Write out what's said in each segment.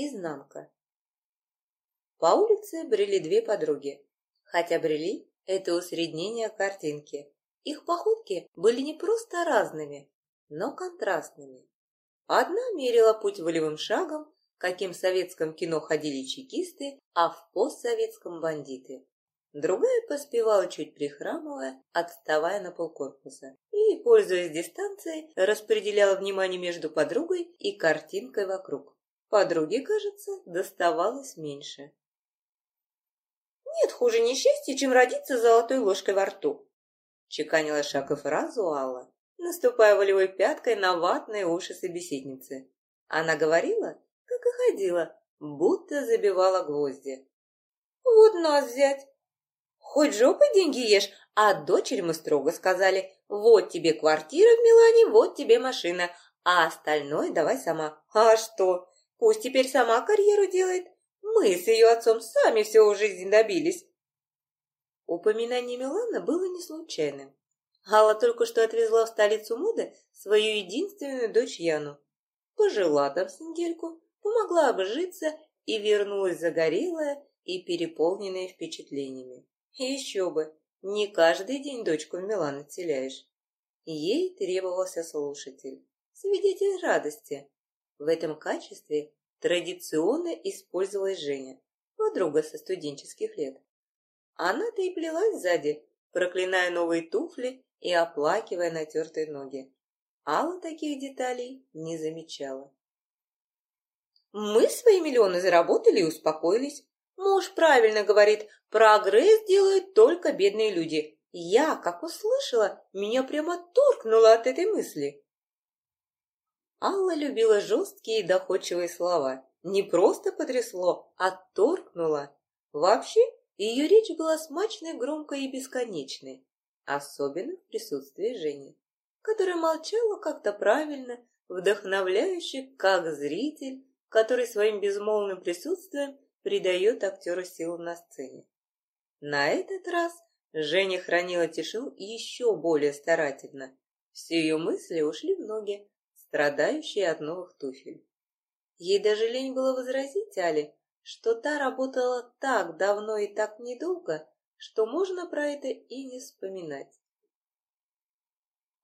Изнанка. По улице брели две подруги. Хотя брели – это усреднение картинки. Их походки были не просто разными, но контрастными. Одна мерила путь волевым шагом, каким в советском кино ходили чекисты, а в постсоветском – бандиты. Другая поспевала, чуть прихрамывая, отставая на полкорпуса, и, пользуясь дистанцией, распределяла внимание между подругой и картинкой вокруг. Подруге, кажется, доставалось меньше. «Нет хуже несчастья, чем родиться с золотой ложкой во рту», — чеканила шаг и фразу Алла, наступая волевой пяткой на ватные уши собеседницы. Она говорила, как и ходила, будто забивала гвозди. «Вот нас взять! Хоть жопой деньги ешь, а дочери мы строго сказали, вот тебе квартира в Милане, вот тебе машина, а остальное давай сама. А что, Пусть теперь сама карьеру делает. Мы с ее отцом сами все в жизни добились. Упоминание Милана было не случайным. Алла только что отвезла в столицу моды свою единственную дочь Яну. Пожила там с недельку, помогла обжиться и вернулась загорелая и переполненная впечатлениями. еще бы, не каждый день дочку в Милан отселяешь. Ей требовался слушатель, свидетель радости, в этом качестве традиционно использовалась Женя, подруга со студенческих лет. Она-то и плелась сзади, проклиная новые туфли и оплакивая натертые ноги. Алла таких деталей не замечала. «Мы свои миллионы заработали и успокоились. Муж правильно говорит, прогресс делают только бедные люди. Я, как услышала, меня прямо торкнуло от этой мысли. Алла любила жесткие и доходчивые слова. Не просто потрясло, а торкнуло. Вообще, ее речь была смачной, громкой и бесконечной. Особенно в присутствии Жени, которая молчала как-то правильно, вдохновляюще, как зритель, который своим безмолвным присутствием придает актеру силу на сцене. На этот раз Женя хранила тишину еще более старательно. Все ее мысли ушли в ноги, страдающей от новых туфель. Ей даже лень было возразить Але, что та работала так давно и так недолго, что можно про это и не вспоминать.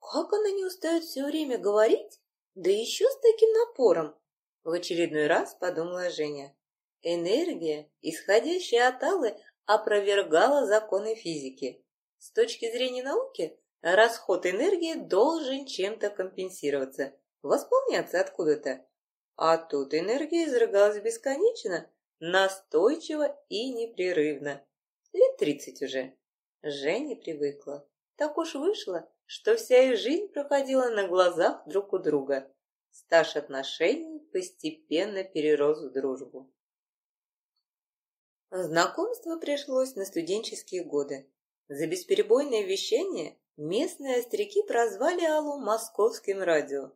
«Как она не устает все время говорить, да еще с таким напором?» В очередной раз подумала Женя. Энергия, исходящая от Аллы, опровергала законы физики. С точки зрения науки, расход энергии должен чем-то компенсироваться, восполняться откуда-то. А тут энергия изрыгалась бесконечно, настойчиво и непрерывно. Лет тридцать уже. Женя привыкла. Так уж вышло, что вся их жизнь проходила на глазах друг у друга. Стаж отношений постепенно перерос в дружбу. Знакомство пришлось на студенческие годы. За бесперебойное вещание местные остряки прозвали Аллу московским радио.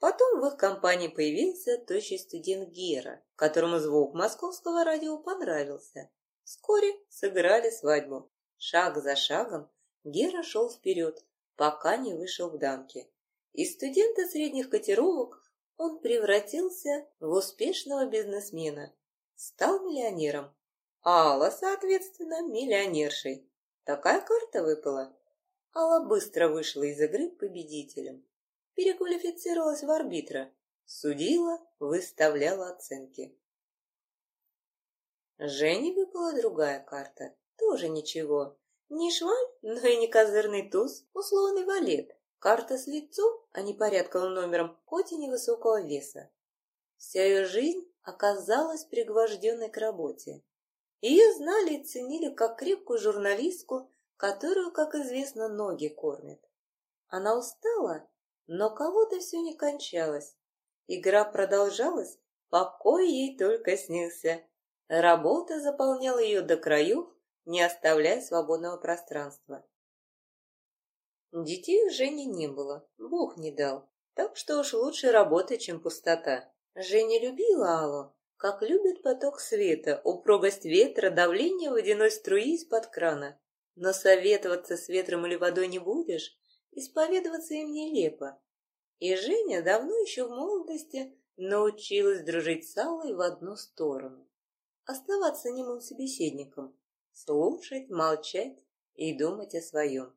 Потом в их компании появился тощий студент Гера, которому звук московского радио понравился. Вскоре сыграли свадьбу. Шаг за шагом Гера шел вперед, пока не вышел в дамки. Из студента средних котировок он превратился в успешного бизнесмена, стал миллионером, а Алла, соответственно, миллионершей. Такая карта выпала. Алла быстро вышла из игры победителем переквалифицировалась в арбитра, судила, выставляла оценки. Жене выпала другая карта, тоже ничего. Не шваль, но и не козырный туз, условный валет. Карта с лицом, а не порядковым номером, хоть и невысокого веса. Вся ее жизнь оказалась пригвожденной к работе. Ее знали и ценили как крепкую журналистку, которую, как известно, ноги кормят. Она устала но кого-то все не кончалось. Игра продолжалась, покой ей только снился. Работа заполняла ее до краев, не оставляя свободного пространства. Детей у Жени не было, Бог не дал, так что уж лучше работа, чем пустота. Женя любила Аллу, как любит поток света, упругость ветра, давление водяной струи из-под крана. Но советоваться с ветром или водой не будешь, Исповедоваться им нелепо. И Женя давно еще в молодости научилась дружить с Аллой в одну сторону. Оставаться немым собеседником, слушать, молчать и думать о своем.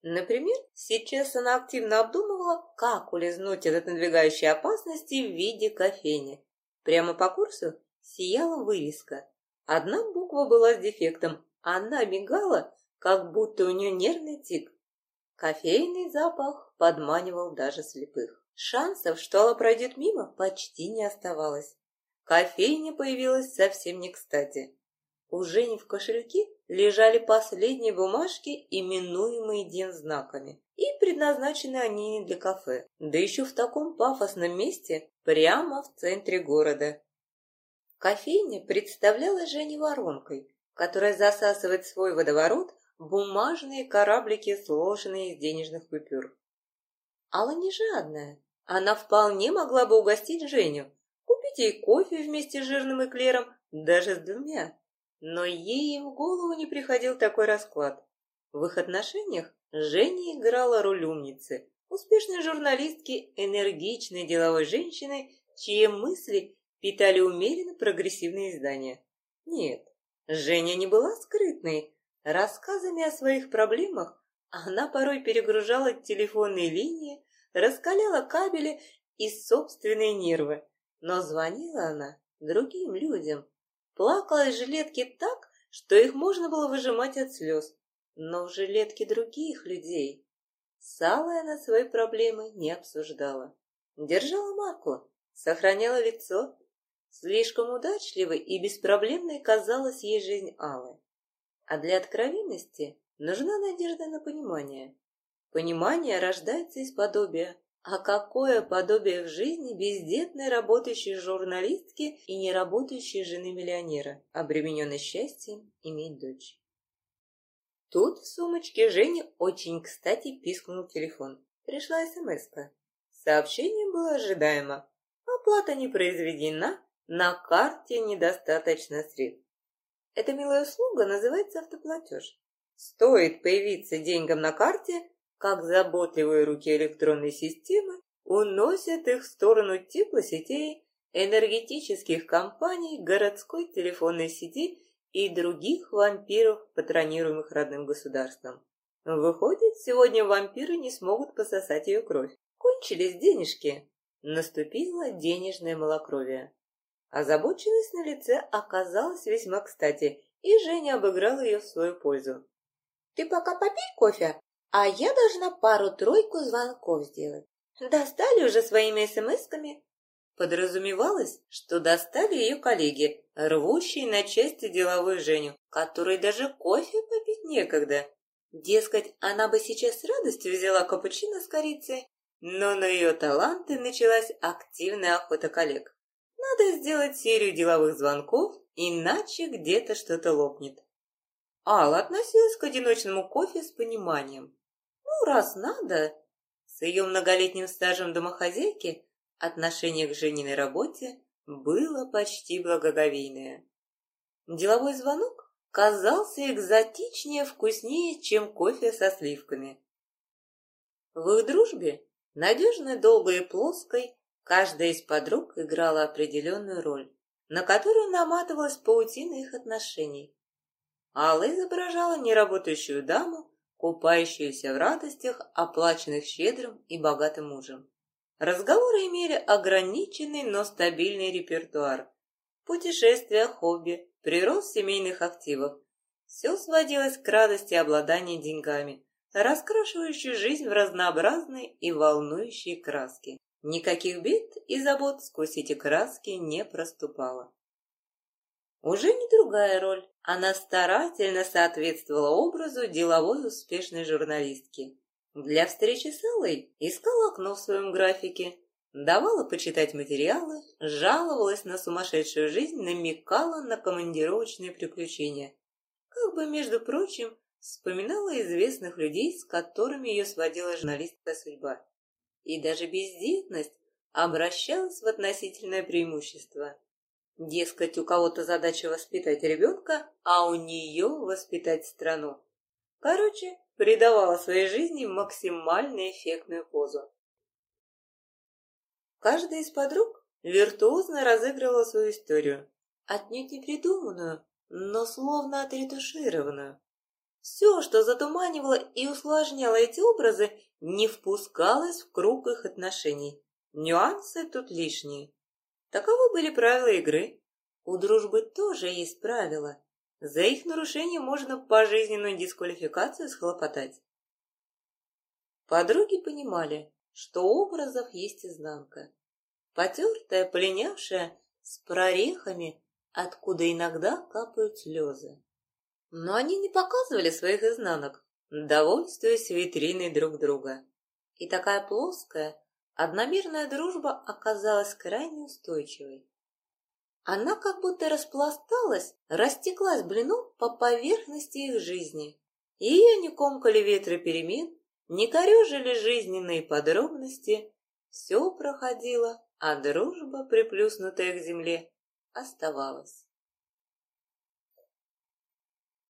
Например, сейчас она активно обдумывала, как улизнуть от надвигающей опасности в виде кофейни. Прямо по курсу сияла вывеска. Одна буква была с дефектом, она мигала, как будто у нее нервный тик. Кофейный запах подманивал даже слепых. Шансов, что она пройдет мимо, почти не оставалось. Кофейня появилась совсем не кстати. У Жени в кошельке лежали последние бумажки, именуемые дензнаками, и предназначены они не для кафе, да еще в таком пафосном месте, прямо в центре города. Кофейня представляла Жене воронкой, которая засасывает свой водоворот бумажные кораблики, сложенные из денежных купюр. Алла не жадная, она вполне могла бы угостить Женю, купить ей кофе вместе с жирным эклером, даже с двумя. Но ей в голову не приходил такой расклад. В их отношениях Женя играла роль умницы, успешной журналистки, энергичной деловой женщины, чьи мысли питали умеренно прогрессивные издания. Нет, Женя не была скрытной, Рассказами о своих проблемах она порой перегружала телефонные линии, раскаляла кабели и собственные нервы. Но звонила она другим людям. Плакала из жилетки так, что их можно было выжимать от слез. Но в жилетке других людей. С Аллой она свои проблемы не обсуждала. Держала марку, сохраняла лицо. Слишком удачливой и беспроблемной казалась ей жизнь Аллы. А для откровенности нужна надежда на понимание. Понимание рождается из подобия. А какое подобие в жизни бездетной работающей журналистки и неработающей жены миллионера, обремененной счастьем иметь дочь? Тут в сумочке Жени очень кстати пискнул телефон. Пришла смс -ка. Сообщение было ожидаемо. Оплата не произведена, на карте недостаточно средств. Эта милая услуга называется автоплатеж. Стоит появиться деньгам на карте, как заботливые руки электронной системы уносят их в сторону теплосетей, энергетических компаний, городской телефонной сети и других вампиров, патронируемых родным государством. Выходит, сегодня вампиры не смогут пососать ее кровь. Кончились денежки. Наступило денежное малокровие. Озабоченность на лице оказалась весьма кстати, и Женя обыграла ее в свою пользу. «Ты пока попей кофе, а я должна пару-тройку звонков сделать. Достали уже своими смс-ками?» Подразумевалось, что достали ее коллеги, рвущие на части деловую Женю, которой даже кофе попить некогда. Дескать, она бы сейчас с радостью взяла капучино с корицей, но на ее таланты началась активная охота коллег. Надо сделать серию деловых звонков, иначе где-то что-то лопнет. Алла относилась к одиночному кофе с пониманием. Ну, раз надо. С ее многолетним стажем домохозяйки отношение к Жениной работе было почти благоговейное. Деловой звонок казался экзотичнее, вкуснее, чем кофе со сливками. В их дружбе, надежной, долгой и плоской, Каждая из подруг играла определенную роль, на которую наматывалась паутина их отношений. Алла изображала неработающую даму, купающуюся в радостях, оплаченных щедрым и богатым мужем. Разговоры имели ограниченный, но стабильный репертуар. Путешествия, хобби, прирост семейных активов. Все сводилось к радости обладания деньгами, раскрашивающей жизнь в разнообразные и волнующие краски. Никаких бед и забот сквозь эти краски не проступало. Уже не другая роль. Она старательно соответствовала образу деловой успешной журналистки. Для встречи с Эллой искала окно в своем графике, давала почитать материалы, жаловалась на сумасшедшую жизнь, намекала на командировочные приключения. Как бы, между прочим, вспоминала известных людей, с которыми ее сводила журналистская судьба и даже бездетность обращалась в относительное преимущество. Дескать, у кого-то задача воспитать ребенка, а у нее воспитать страну. Короче, придавала своей жизни максимально эффектную позу. Каждая из подруг виртуозно разыгрывала свою историю, отнюдь не придуманную, но словно отретушированную. Все, что затуманивало и усложняло эти образы, не впускалось в круг их отношений. Нюансы тут лишние. Таковы были правила игры. У дружбы тоже есть правила. За их нарушение можно пожизненную дисквалификацию схлопотать. Подруги понимали, что образов есть изнанка. Потертая, полинявшая, с прорехами, откуда иногда капают слезы. Но они не показывали своих изнанок, довольствуясь витриной друг друга. И такая плоская, одномерная дружба оказалась крайне устойчивой. Она как будто распласталась, растеклась блином по поверхности их жизни. Ее не комкали ветры перемен, не корежили жизненные подробности. Все проходило, а дружба, приплюснутая к земле, оставалась.